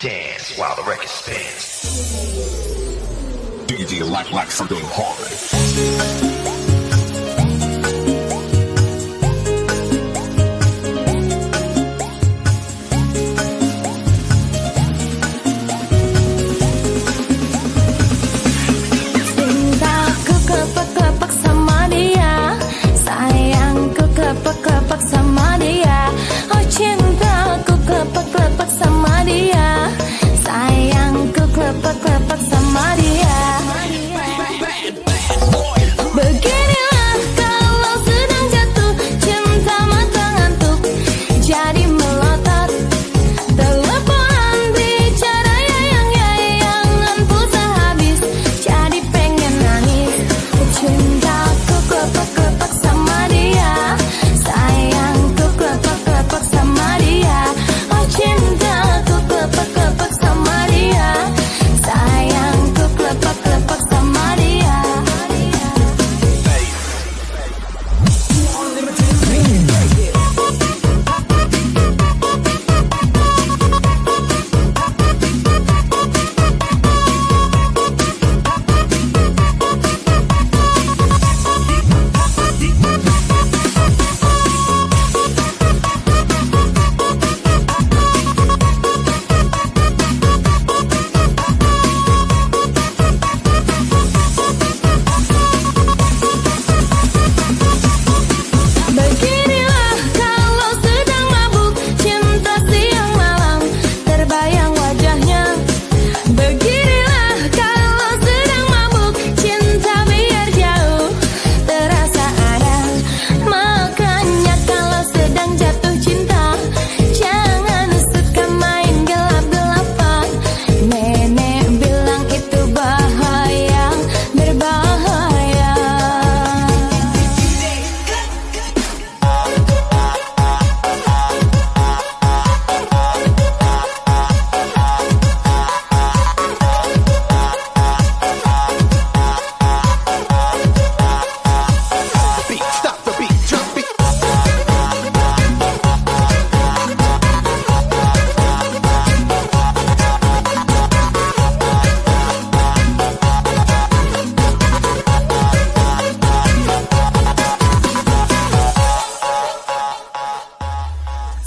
Dance while the record spins. DJ Lack Lack for going hard. kepaksaan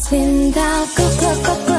Sin da, go, go, go.